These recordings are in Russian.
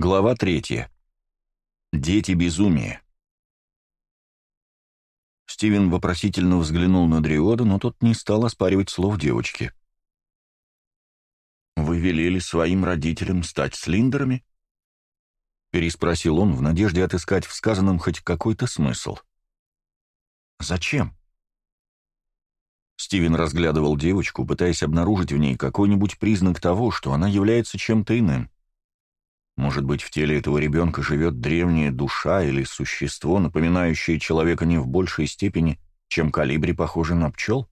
Глава 3. Дети безумия. Стивен вопросительно взглянул на Дриода, но тот не стал оспаривать слов девочки. «Вы велели своим родителям стать слиндерами?» Переспросил он в надежде отыскать в сказанном хоть какой-то смысл. «Зачем?» Стивен разглядывал девочку, пытаясь обнаружить в ней какой-нибудь признак того, что она является чем-то иным. Может быть, в теле этого ребенка живет древняя душа или существо, напоминающее человека не в большей степени, чем калибри похожи на пчел?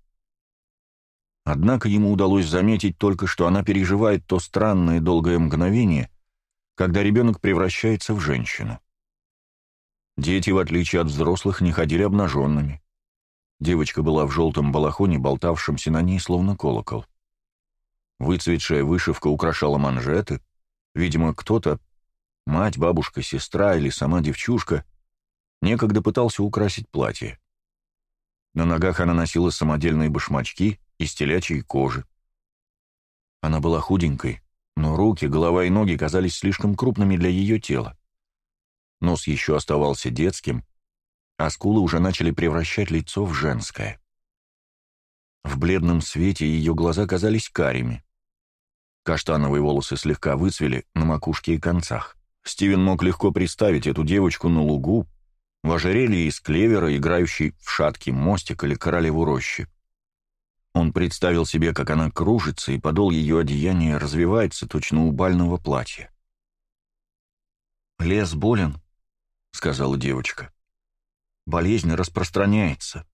Однако ему удалось заметить только, что она переживает то странное долгое мгновение, когда ребенок превращается в женщину. Дети, в отличие от взрослых, не ходили обнаженными. Девочка была в желтом балахоне, болтавшемся на ней, словно колокол. Выцветшая вышивка украшала манжеты, Видимо, кто-то, мать, бабушка, сестра или сама девчушка, некогда пытался украсить платье. На ногах она носила самодельные башмачки из телячьей кожи. Она была худенькой, но руки, голова и ноги казались слишком крупными для ее тела. Нос еще оставался детским, а скулы уже начали превращать лицо в женское. В бледном свете ее глаза казались карими. Каштановые волосы слегка выцвели на макушке и концах. Стивен мог легко представить эту девочку на лугу, в ожерелье из клевера, играющей в шаткий мостик или королеву рощи. Он представил себе, как она кружится, и подол ее одеяния развивается точно у бального платья. «Лес болен», — сказала девочка. «Болезнь распространяется.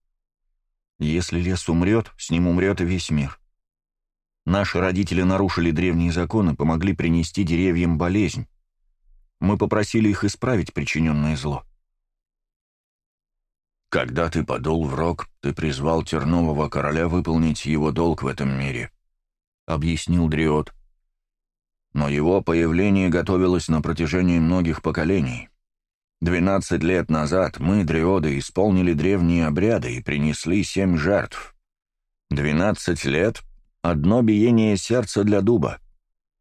Если лес умрет, с ним умрет и весь мир. Наши родители нарушили древние законы, помогли принести деревьям болезнь. Мы попросили их исправить причиненное зло. Когда ты подул в рог, ты призвал Тернового короля выполнить его долг в этом мире, — объяснил Дриот. Но его появление готовилось на протяжении многих поколений. Двенадцать лет назад мы, Дриоды, исполнили древние обряды и принесли семь жертв. Двенадцать лет Одно биение сердца для дуба.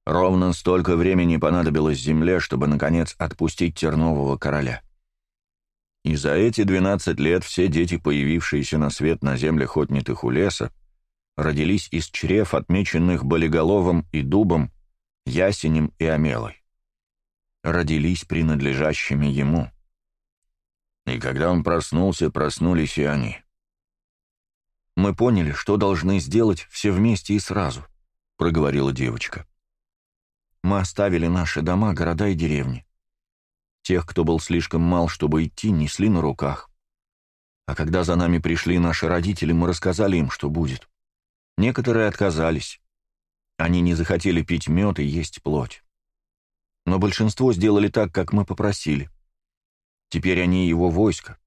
Ровно столько времени понадобилось земле, чтобы, наконец, отпустить тернового короля. И за эти 12 лет все дети, появившиеся на свет на землях отнятых у леса, родились из чрев, отмеченных болиголовым и дубом, ясенем и омелой. Родились принадлежащими ему. И когда он проснулся, проснулись и они — «Мы поняли, что должны сделать все вместе и сразу», — проговорила девочка. «Мы оставили наши дома, города и деревни. Тех, кто был слишком мал, чтобы идти, несли на руках. А когда за нами пришли наши родители, мы рассказали им, что будет. Некоторые отказались. Они не захотели пить мед и есть плоть. Но большинство сделали так, как мы попросили. Теперь они его войско.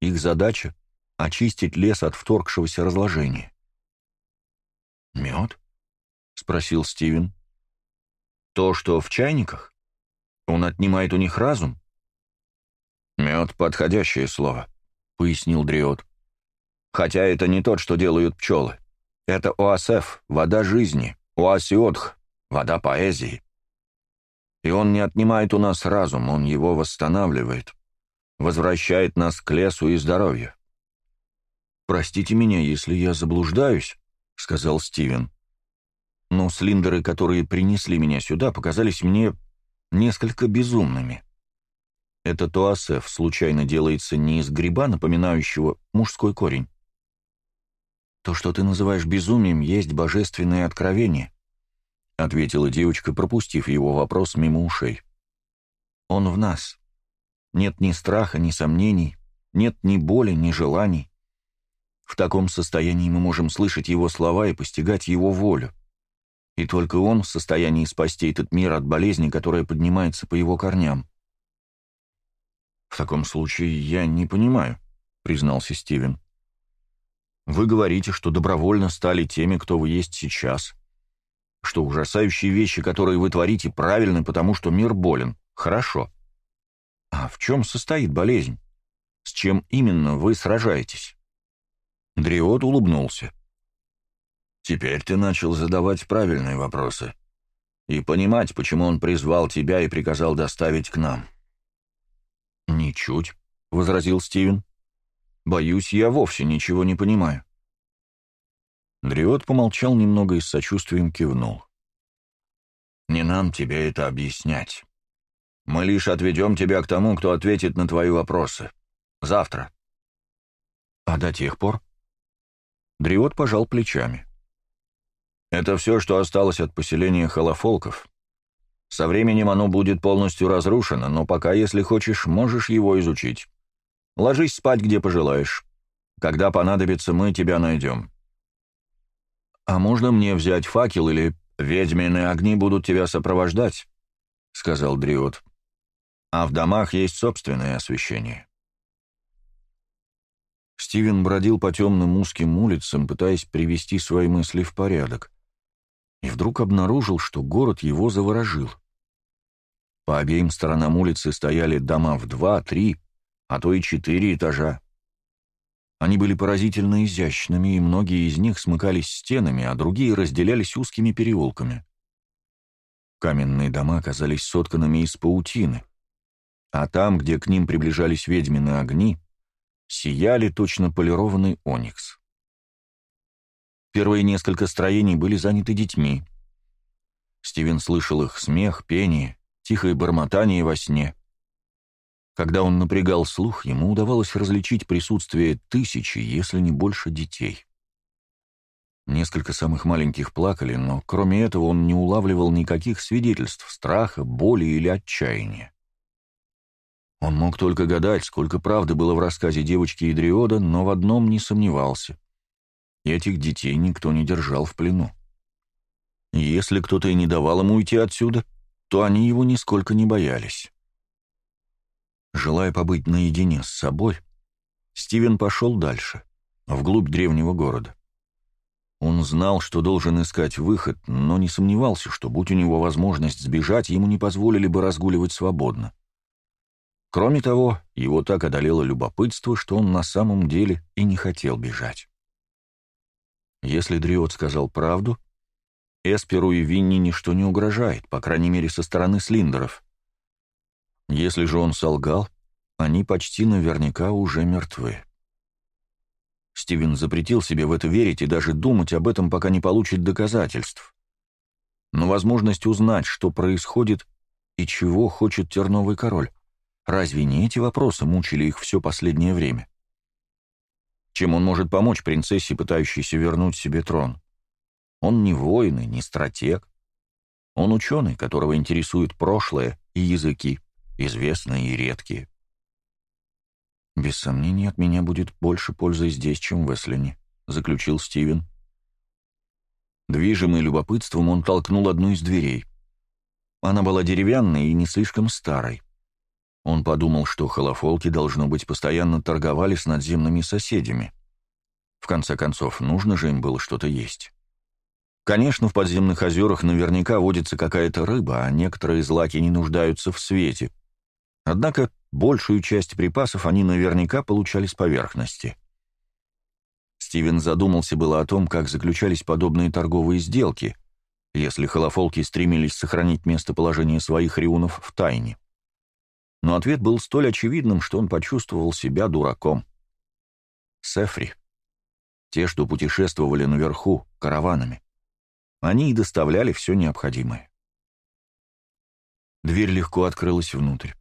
Их задача очистить лес от вторгшегося разложения. «Мед?» — спросил Стивен. «То, что в чайниках? Он отнимает у них разум?» «Мед — подходящее слово», — пояснил Дриот. «Хотя это не тот, что делают пчелы. Это ОАСФ, вода жизни, ОАСИОДХ, вода поэзии. И он не отнимает у нас разум, он его восстанавливает, возвращает нас к лесу и здоровью. «Простите меня, если я заблуждаюсь», — сказал Стивен. «Но слиндеры, которые принесли меня сюда, показались мне несколько безумными. Этот оасеф случайно делается не из гриба, напоминающего мужской корень. То, что ты называешь безумием, есть божественное откровение», — ответила девочка, пропустив его вопрос мимо ушей. «Он в нас. Нет ни страха, ни сомнений, нет ни боли, ни желаний. В таком состоянии мы можем слышать его слова и постигать его волю. И только он в состоянии спасти этот мир от болезни, которая поднимается по его корням. «В таком случае я не понимаю», — признался Стивен. «Вы говорите, что добровольно стали теми, кто вы есть сейчас, что ужасающие вещи, которые вы творите, правильны, потому что мир болен. Хорошо. А в чем состоит болезнь? С чем именно вы сражаетесь?» Дриот улыбнулся. «Теперь ты начал задавать правильные вопросы и понимать, почему он призвал тебя и приказал доставить к нам». «Ничуть», — возразил Стивен. «Боюсь, я вовсе ничего не понимаю». Дриот помолчал немного и с сочувствием кивнул. «Не нам тебе это объяснять. Мы лишь отведем тебя к тому, кто ответит на твои вопросы. Завтра». «А до тех пор?» Дриот пожал плечами. «Это все, что осталось от поселения холофолков. Со временем оно будет полностью разрушено, но пока, если хочешь, можешь его изучить. Ложись спать, где пожелаешь. Когда понадобится, мы тебя найдем». «А можно мне взять факел или ведьмины огни будут тебя сопровождать?» — сказал Дриот. «А в домах есть собственное освещение». Стивен бродил по темным узким улицам, пытаясь привести свои мысли в порядок, и вдруг обнаружил, что город его заворожил. По обеим сторонам улицы стояли дома в два, три, а то и четыре этажа. Они были поразительно изящными, и многие из них смыкались стенами, а другие разделялись узкими переулками. Каменные дома казались сотканными из паутины, а там, где к ним приближались ведьмины огни — сияли точно полированный оникс. Первые несколько строений были заняты детьми. Стивен слышал их смех, пение, тихое бормотание во сне. Когда он напрягал слух, ему удавалось различить присутствие тысячи, если не больше, детей. Несколько самых маленьких плакали, но кроме этого он не улавливал никаких свидетельств страха, боли или отчаяния. Он мог только гадать, сколько правды было в рассказе девочки Идриода, но в одном не сомневался. Этих детей никто не держал в плену. Если кто-то и не давал ему уйти отсюда, то они его нисколько не боялись. Желая побыть наедине с собой, Стивен пошел дальше, вглубь древнего города. Он знал, что должен искать выход, но не сомневался, что, будь у него возможность сбежать, ему не позволили бы разгуливать свободно. Кроме того, его так одолело любопытство, что он на самом деле и не хотел бежать. Если Дриот сказал правду, Эсперу и Винни ничто не угрожает, по крайней мере, со стороны Слиндеров. Если же он солгал, они почти наверняка уже мертвы. Стивен запретил себе в это верить и даже думать об этом, пока не получит доказательств. Но возможность узнать, что происходит и чего хочет Терновый король, Разве не эти вопросы мучили их все последнее время? Чем он может помочь принцессе, пытающейся вернуть себе трон? Он не воин и не стратег. Он ученый, которого интересует прошлое и языки, известные и редкие. «Без сомнений, от меня будет больше пользы здесь, чем в Эслине», — заключил Стивен. Движимый любопытством он толкнул одну из дверей. Она была деревянной и не слишком старой. Он подумал, что холофолки, должно быть, постоянно торговали с надземными соседями. В конце концов, нужно же им было что-то есть. Конечно, в подземных озерах наверняка водится какая-то рыба, а некоторые злаки не нуждаются в свете. Однако большую часть припасов они наверняка получали с поверхности. Стивен задумался было о том, как заключались подобные торговые сделки, если холофолки стремились сохранить местоположение своих риунов в тайне но ответ был столь очевидным, что он почувствовал себя дураком. Сефри. Те, что путешествовали наверху, караванами. Они и доставляли все необходимое. Дверь легко открылась внутрь.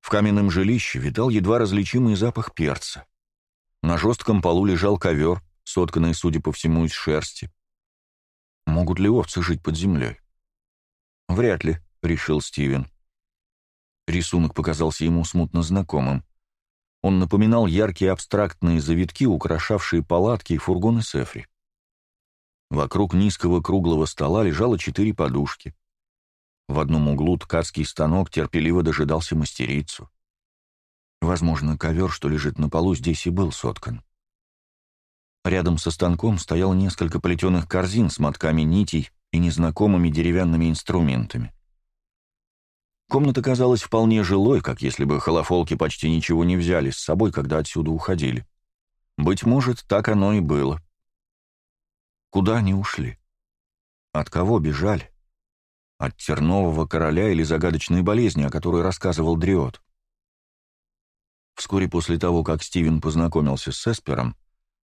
В каменном жилище витал едва различимый запах перца. На жестком полу лежал ковер, сотканный, судя по всему, из шерсти. Могут ли овцы жить под землей? Вряд ли, решил Стивен. Рисунок показался ему смутно знакомым. Он напоминал яркие абстрактные завитки, украшавшие палатки и фургоны Сефри. Вокруг низкого круглого стола лежало четыре подушки. В одном углу ткацкий станок терпеливо дожидался мастерицу. Возможно, ковер, что лежит на полу, здесь и был соткан. Рядом со станком стояло несколько плетеных корзин с мотками нитей и незнакомыми деревянными инструментами. Комната казалась вполне жилой, как если бы холофолки почти ничего не взяли с собой, когда отсюда уходили. Быть может, так оно и было. Куда они ушли? От кого бежали? От тернового короля или загадочной болезни, о которой рассказывал Дриот? Вскоре после того, как Стивен познакомился с Эспером,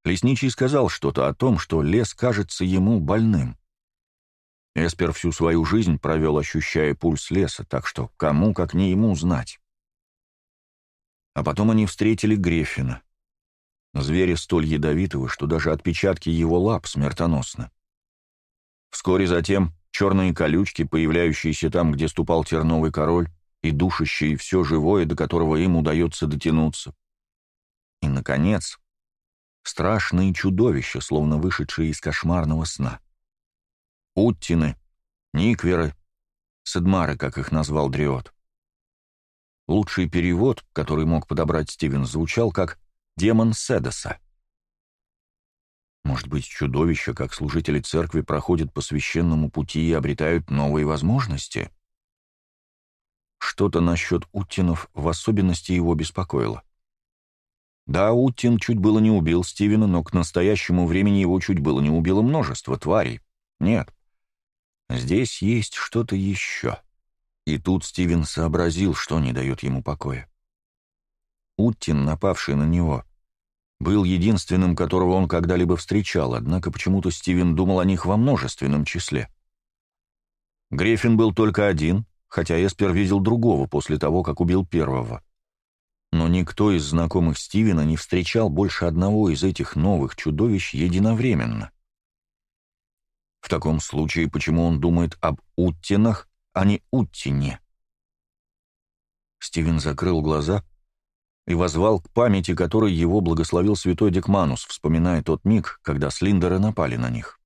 лесничий сказал что-то о том, что лес кажется ему больным. Эспер всю свою жизнь провел, ощущая пульс леса, так что кому, как не ему, знать. А потом они встретили Грефина. зверя столь ядовитого, что даже отпечатки его лап смертоносны. Вскоре затем черные колючки, появляющиеся там, где ступал терновый король, и душащие все живое, до которого им удается дотянуться. И, наконец, страшные чудовища, словно вышедшие из кошмарного сна — Уттины, Никверы, Седмары, как их назвал Дриот. Лучший перевод, который мог подобрать Стивен, звучал как «демон Седеса». Может быть, чудовища, как служители церкви, проходят по священному пути и обретают новые возможности? Что-то насчет Уттинов в особенности его беспокоило. Да, Уттин чуть было не убил Стивена, но к настоящему времени его чуть было не убило множество тварей. Нет, Здесь есть что-то еще. И тут Стивен сообразил, что не дает ему покоя. Уттин, напавший на него, был единственным, которого он когда-либо встречал, однако почему-то Стивен думал о них во множественном числе. Грефин был только один, хотя Эспер видел другого после того, как убил первого. Но никто из знакомых Стивена не встречал больше одного из этих новых чудовищ единовременно — в таком случае, почему он думает об уттинах, а не уттине? Стивен закрыл глаза и возвал к памяти, которой его благословил святой Декманус, вспоминая тот миг, когда Слиндеры напали на них.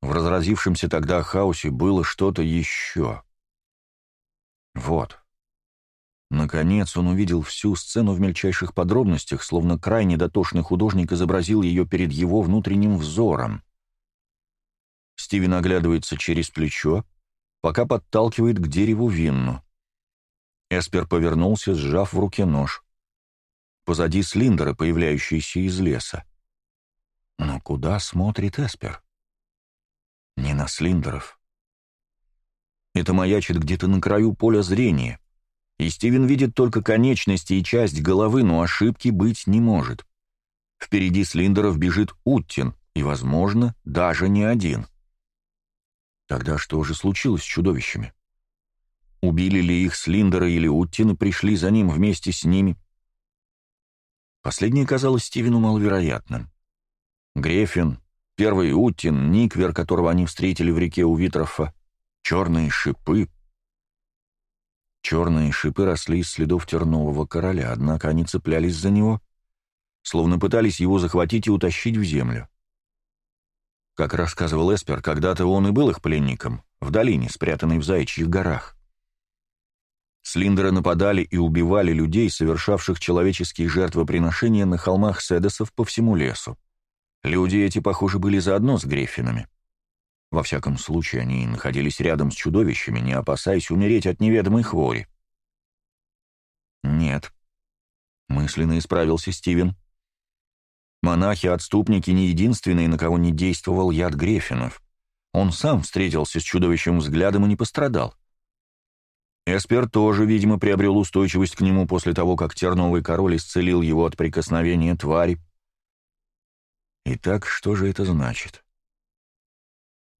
В разразившемся тогда хаосе было что-то еще. Вот. Наконец он увидел всю сцену в мельчайших подробностях, словно крайне дотошный художник изобразил ее перед его внутренним взором. Стивен оглядывается через плечо, пока подталкивает к дереву винну. Эспер повернулся, сжав в руке нож. Позади Слиндера появляющиеся из леса. Но куда смотрит Эспер? Не на слиндеров. Это маячит где-то на краю поля зрения, и Стивен видит только конечности и часть головы, но ошибки быть не может. Впереди слиндеров бежит Уттин, и, возможно, даже не один — Тогда что же случилось с чудовищами? Убили ли их Слиндера или Уттины пришли за ним вместе с ними? Последнее казалось Стивену маловероятным. Грефин, первый Уттин, Никвер, которого они встретили в реке у Витрофа, черные шипы. Черные шипы росли из следов тернового короля, однако они цеплялись за него, словно пытались его захватить и утащить в землю. Как рассказывал Эспер, когда-то он и был их пленником, в долине, спрятанной в Заячьих горах. Слиндеры нападали и убивали людей, совершавших человеческие жертвоприношения на холмах Седесов по всему лесу. Люди эти, похоже, были заодно с Гриффинами. Во всяком случае, они находились рядом с чудовищами, не опасаясь умереть от неведомой хвори. «Нет», — мысленно исправился Стивен, — Монахи-отступники не единственные, на кого не действовал яд Грефинов. Он сам встретился с чудовищем взглядом и не пострадал. Эспер тоже, видимо, приобрел устойчивость к нему после того, как терновый король исцелил его от прикосновения твари. Итак, что же это значит?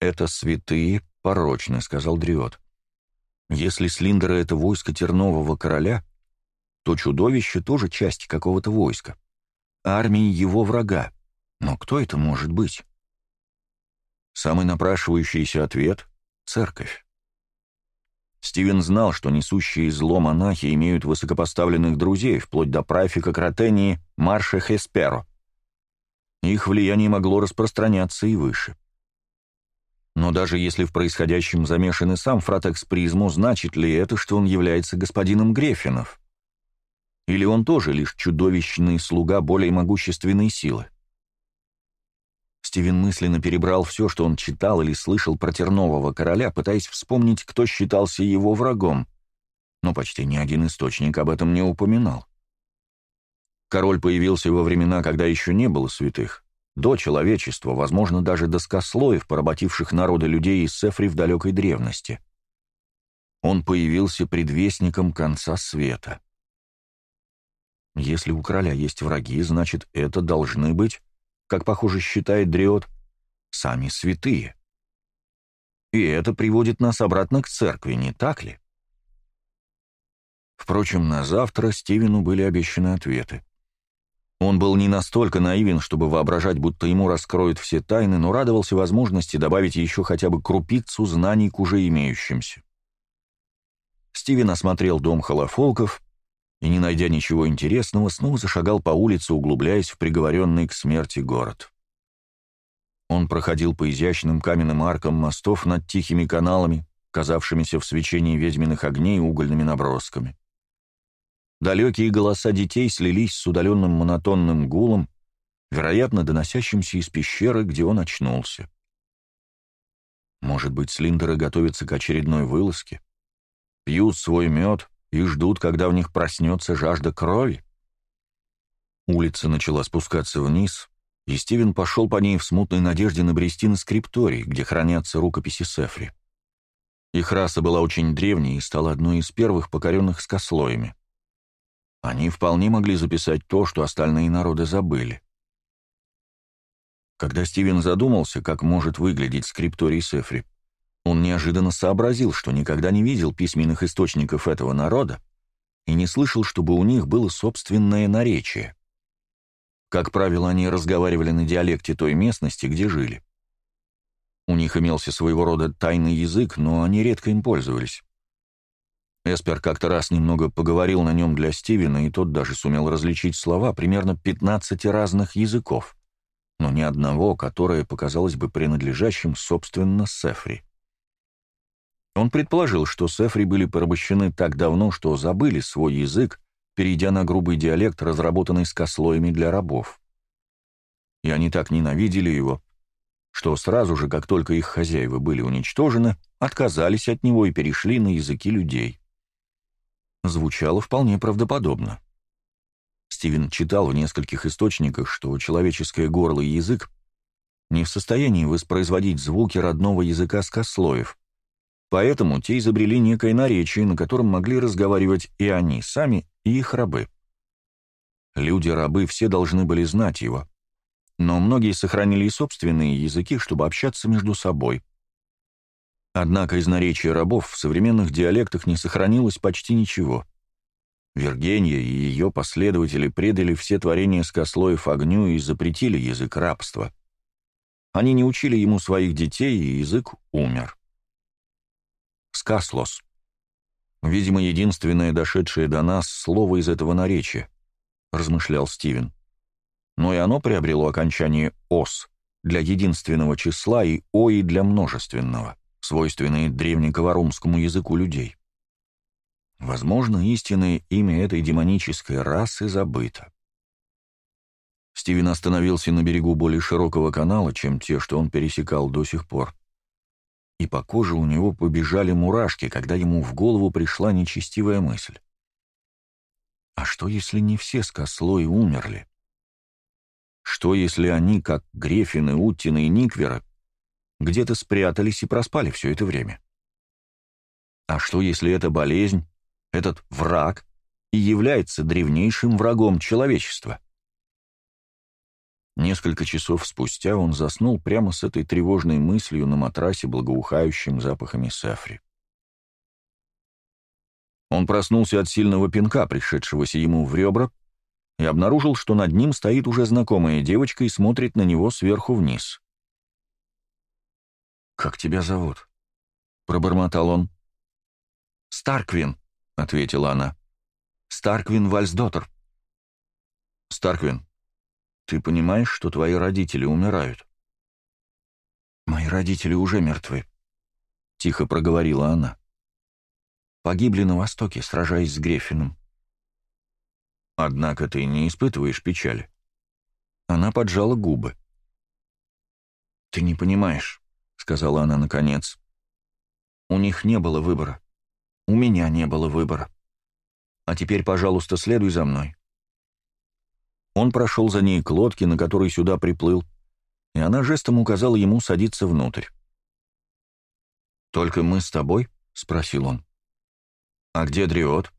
«Это святые порочные, — сказал Дриот. «Если Слиндера — это войско тернового короля, то чудовище тоже часть какого-то войска» армии его врага. Но кто это может быть? Самый напрашивающийся ответ — церковь. Стивен знал, что несущие зло монахи имеют высокопоставленных друзей, вплоть до прафика Кротении Марша Хесперо. Их влияние могло распространяться и выше. Но даже если в происходящем замешан и сам Фратекс Призму, значит ли это, что он является господином Грефинов? Или он тоже лишь чудовищный слуга более могущественной силы? Стивен мысленно перебрал все, что он читал или слышал про Тернового короля, пытаясь вспомнить, кто считался его врагом, но почти ни один источник об этом не упоминал. Король появился во времена, когда еще не было святых, до человечества, возможно, даже до доскослоев, поработивших народы людей из Сефри в далекой древности. Он появился предвестником конца света. Если у короля есть враги, значит, это должны быть, как, похоже, считает Дриот, сами святые. И это приводит нас обратно к церкви, не так ли? Впрочем, на завтра Стивену были обещаны ответы. Он был не настолько наивен, чтобы воображать, будто ему раскроют все тайны, но радовался возможности добавить еще хотя бы крупицу знаний к уже имеющимся. Стивен осмотрел дом холофолков, и, не найдя ничего интересного, снова зашагал по улице, углубляясь в приговоренный к смерти город. Он проходил по изящным каменным аркам мостов над тихими каналами, казавшимися в свечении ведьминых огней угольными набросками. Далекие голоса детей слились с удаленным монотонным гулом, вероятно, доносящимся из пещеры, где он очнулся. Может быть, Слиндеры готовятся к очередной вылазке? Пьют свой мед, и ждут, когда в них проснется жажда крови. Улица начала спускаться вниз, и Стивен пошел по ней в смутной надежде набрести на скрипторий, где хранятся рукописи Сефри. Их раса была очень древней и стала одной из первых покоренных скослоями. Они вполне могли записать то, что остальные народы забыли. Когда Стивен задумался, как может выглядеть скрипторий Сефри, он неожиданно сообразил, что никогда не видел письменных источников этого народа и не слышал, чтобы у них было собственное наречие. Как правило, они разговаривали на диалекте той местности, где жили. У них имелся своего рода тайный язык, но они редко им пользовались. Эспер как-то раз немного поговорил на нем для Стивена, и тот даже сумел различить слова примерно 15 разных языков, но ни одного, которое показалось бы принадлежащим, собственно, Сефри. Он предположил, что сефри были порабощены так давно, что забыли свой язык, перейдя на грубый диалект, разработанный с кослоями для рабов. И они так ненавидели его, что сразу же, как только их хозяева были уничтожены, отказались от него и перешли на языки людей. Звучало вполне правдоподобно. Стивен читал в нескольких источниках, что человеческое горло и язык не в состоянии воспроизводить звуки родного языка скослоев, Поэтому те изобрели некое наречие, на котором могли разговаривать и они сами, и их рабы. Люди-рабы все должны были знать его. Но многие сохранили и собственные языки, чтобы общаться между собой. Однако из наречия рабов в современных диалектах не сохранилось почти ничего. Виргения и ее последователи предали все творения скослоев огню и запретили язык рабства. Они не учили ему своих детей, и язык умер. «скаслос». «Видимо, единственное дошедшее до нас слово из этого наречия», — размышлял Стивен. Но и оно приобрело окончание «ос» для единственного числа и «ои» для множественного, свойственные древнековарумскому языку людей. Возможно, истинное имя этой демонической расы забыто. Стивен остановился на берегу более широкого канала, чем те, что он пересекал до сих пор и по коже у него побежали мурашки, когда ему в голову пришла нечестивая мысль. А что, если не все с кослой умерли? Что, если они, как Грефины, Уттины и Никвера, где-то спрятались и проспали все это время? А что, если эта болезнь, этот враг, и является древнейшим врагом человечества? — Несколько часов спустя он заснул прямо с этой тревожной мыслью на матрасе, благоухающим запахами сафри. Он проснулся от сильного пинка, пришедшегося ему в ребра, и обнаружил, что над ним стоит уже знакомая девочка и смотрит на него сверху вниз. «Как тебя зовут?» — пробормотал он. «Старквин», — ответила она. «Старквин Вальсдоттер». «Старквин, ты понимаешь, что твои родители умирают?» «Мои родители уже мертвы», — тихо проговорила она. «Погибли на Востоке, сражаясь с Греффином». «Однако ты не испытываешь печали». Она поджала губы. «Ты не понимаешь», — сказала она наконец. «У них не было выбора. У меня не было выбора. А теперь, пожалуйста, следуй за мной. Он прошел за ней к лодке, на которой сюда приплыл, и она жестом указала ему садиться внутрь. «Только мы с тобой?» — спросил он. «А где Дриот?»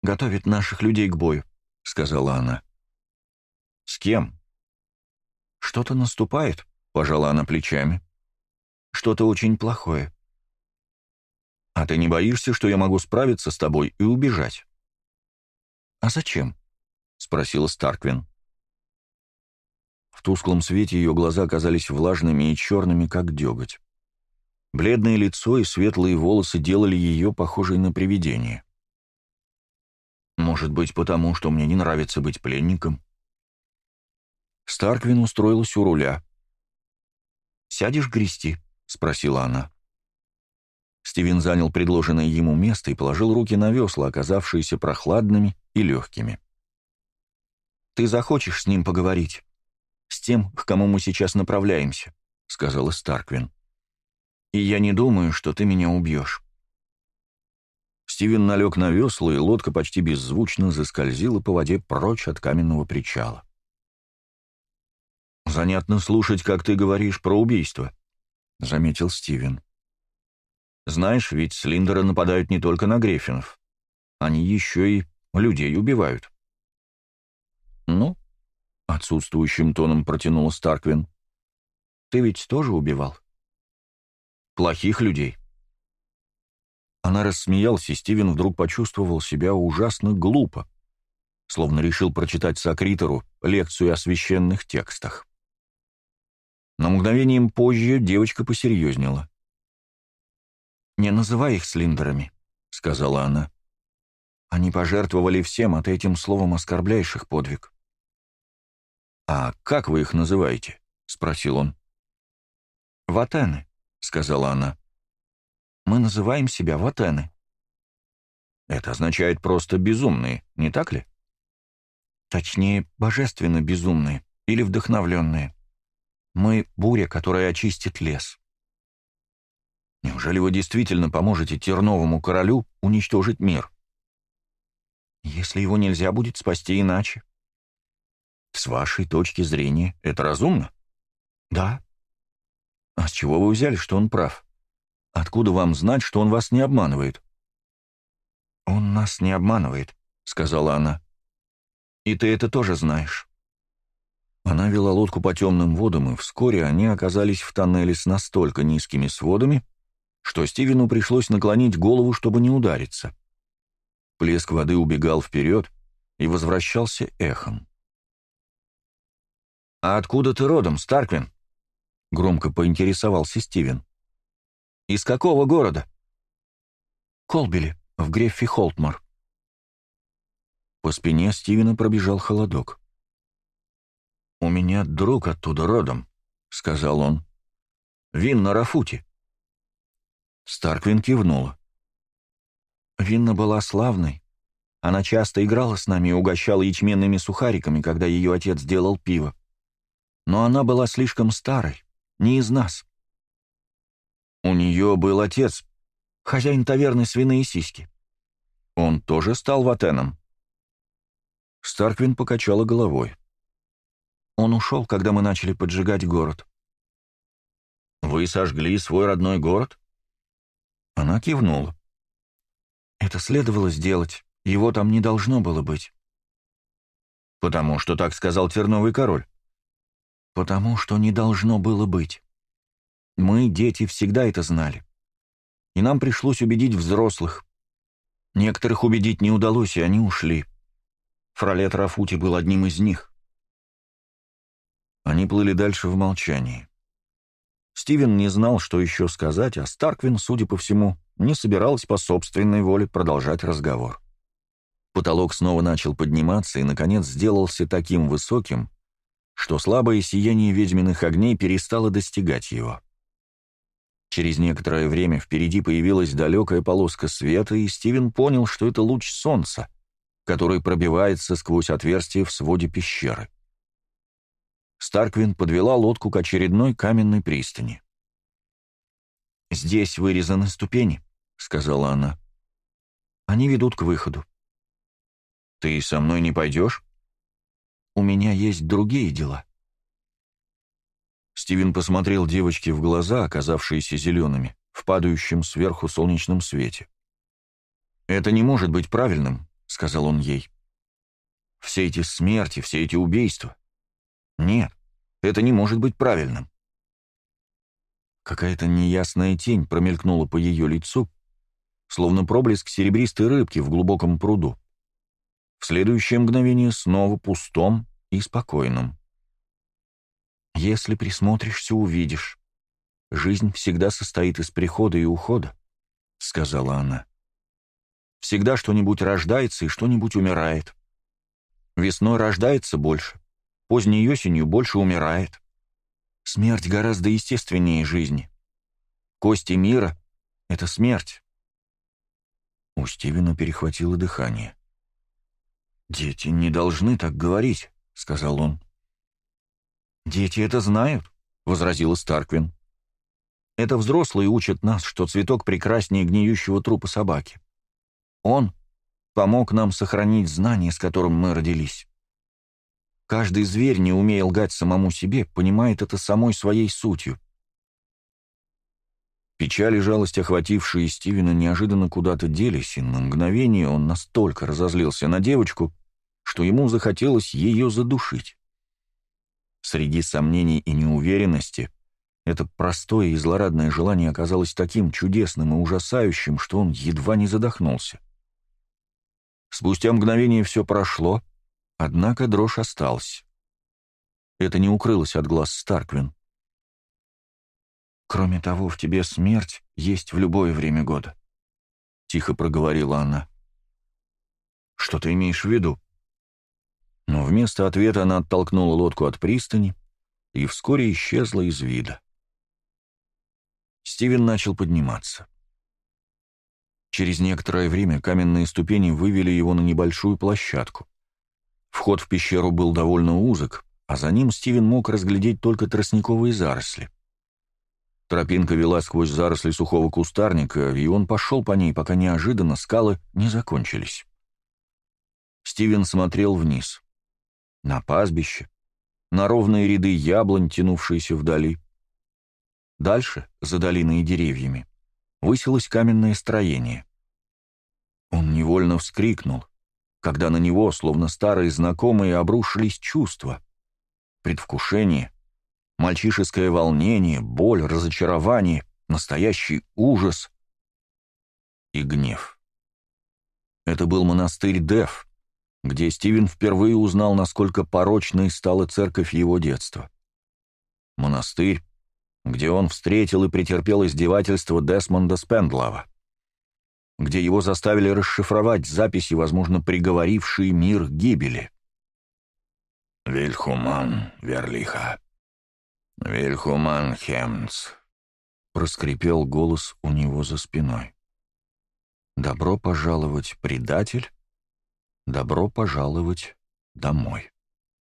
«Готовит наших людей к бою», — сказала она. «С кем?» «Что-то наступает», — пожала она плечами. «Что-то очень плохое». «А ты не боишься, что я могу справиться с тобой и убежать?» «А зачем?» — спросила Старквин. В тусклом свете ее глаза оказались влажными и черными, как деготь. Бледное лицо и светлые волосы делали ее похожей на привидение. «Может быть, потому, что мне не нравится быть пленником?» Старквин устроилась у руля. «Сядешь грести?» — спросила она. Стивен занял предложенное ему место и положил руки на весла, оказавшиеся прохладными и легкими ты захочешь с ним поговорить. С тем, к кому мы сейчас направляемся», — сказала Старквин. «И я не думаю, что ты меня убьешь». Стивен налег на весла, и лодка почти беззвучно заскользила по воде прочь от каменного причала. «Занятно слушать, как ты говоришь про убийство», — заметил Стивен. «Знаешь, ведь Слиндеры нападают не только на Грефинов. Они еще и людей убивают». «Ну?» — отсутствующим тоном протянула Старквин. «Ты ведь тоже убивал?» «Плохих людей». Она рассмеялась, и Стивен вдруг почувствовал себя ужасно глупо, словно решил прочитать Сокритору лекцию о священных текстах. Но мгновением позже девочка посерьезнела. «Не называй их слиндерами», — сказала она. «Они пожертвовали всем, а ты этим словом оскорбляешь их подвиг». «А как вы их называете?» — спросил он. «Ватены», — сказала она. «Мы называем себя ватены». «Это означает просто безумные, не так ли?» «Точнее, божественно безумные или вдохновленные. Мы — буря, которая очистит лес». «Неужели вы действительно поможете Терновому королю уничтожить мир?» «Если его нельзя будет спасти иначе», с вашей точки зрения, это разумно? Да. А с чего вы взяли, что он прав? Откуда вам знать, что он вас не обманывает? Он нас не обманывает, сказала она. И ты это тоже знаешь. Она вела лодку по темным водам, и вскоре они оказались в тоннеле с настолько низкими сводами, что Стивену пришлось наклонить голову, чтобы не удариться. Плеск воды убегал вперед и возвращался эхом. «А откуда ты родом, Старквин?» — громко поинтересовался Стивен. «Из какого города?» «Колбели, в Греффе Холтмар». По спине Стивена пробежал холодок. «У меня друг оттуда родом», — сказал он. «Вин на Рафуте». Старквин кивнула. Винна была славной. Она часто играла с нами и угощала ячменными сухариками, когда ее отец делал пиво но она была слишком старой, не из нас. У нее был отец, хозяин таверны «Свиные сиськи». Он тоже стал ватеном. Старквин покачала головой. Он ушел, когда мы начали поджигать город. «Вы сожгли свой родной город?» Она кивнула. «Это следовало сделать. Его там не должно было быть». «Потому что так сказал Терновый король». Потому что не должно было быть. Мы, дети, всегда это знали. И нам пришлось убедить взрослых. Некоторых убедить не удалось, и они ушли. Фролет Рафути был одним из них. Они плыли дальше в молчании. Стивен не знал, что еще сказать, а Старквин, судя по всему, не собиралась по собственной воле продолжать разговор. Потолок снова начал подниматься и, наконец, сделался таким высоким, что слабое сияние ведьминых огней перестало достигать его. Через некоторое время впереди появилась далекая полоска света, и Стивен понял, что это луч солнца, который пробивается сквозь отверстие в своде пещеры. Старквин подвела лодку к очередной каменной пристани. «Здесь вырезаны ступени», — сказала она. «Они ведут к выходу». «Ты со мной не пойдешь?» У меня есть другие дела». Стивен посмотрел девочке в глаза, оказавшиеся зелеными, в падающем сверху солнечном свете. «Это не может быть правильным», — сказал он ей. «Все эти смерти, все эти убийства. Нет, это не может быть правильным». Какая-то неясная тень промелькнула по ее лицу, словно проблеск серебристой рыбки в глубоком пруду в следующее мгновение снова пустом и спокойным. Если присмотришься, увидишь. Жизнь всегда состоит из прихода и ухода, — сказала она. Всегда что-нибудь рождается и что-нибудь умирает. Весной рождается больше, поздней осенью больше умирает. Смерть гораздо естественнее жизни. Кости мира — это смерть. У Стивена перехватило дыхание. «Дети не должны так говорить», — сказал он. «Дети это знают», — возразила Старквин. «Это взрослые учат нас, что цветок прекраснее гниющего трупа собаки. Он помог нам сохранить знание, с которым мы родились. Каждый зверь, не умея лгать самому себе, понимает это самой своей сутью. Печаль и жалость, охватившие Стивена, неожиданно куда-то делись, и на мгновение он настолько разозлился на девочку, что ему захотелось ее задушить. Среди сомнений и неуверенности это простое и злорадное желание оказалось таким чудесным и ужасающим, что он едва не задохнулся. Спустя мгновение все прошло, однако дрожь осталась. Это не укрылось от глаз Старквин. «Кроме того, в тебе смерть есть в любое время года», — тихо проговорила она. «Что ты имеешь в виду?» Но вместо ответа она оттолкнула лодку от пристани и вскоре исчезла из вида. Стивен начал подниматься. Через некоторое время каменные ступени вывели его на небольшую площадку. Вход в пещеру был довольно узок, а за ним Стивен мог разглядеть только тростниковые заросли. Тропинка вела сквозь заросли сухого кустарника, и он пошел по ней, пока неожиданно скалы не закончились. Стивен смотрел вниз на пастбище, на ровные ряды яблонь, тянувшиеся вдали. Дальше, за долиной и деревьями, высилось каменное строение. Он невольно вскрикнул, когда на него, словно старые знакомые, обрушились чувства. Предвкушение, мальчишеское волнение, боль, разочарование, настоящий ужас и гнев. Это был монастырь Дев — где Стивен впервые узнал, насколько порочной стала церковь его детства. Монастырь, где он встретил и претерпел издевательство Десмонда Спендлова, где его заставили расшифровать записи, возможно, приговорившие мир к гибели. «Вильхуман Верлиха», «Вильхуман Хемц», — проскрипел голос у него за спиной. «Добро пожаловать, предатель», Добро пожаловать домой.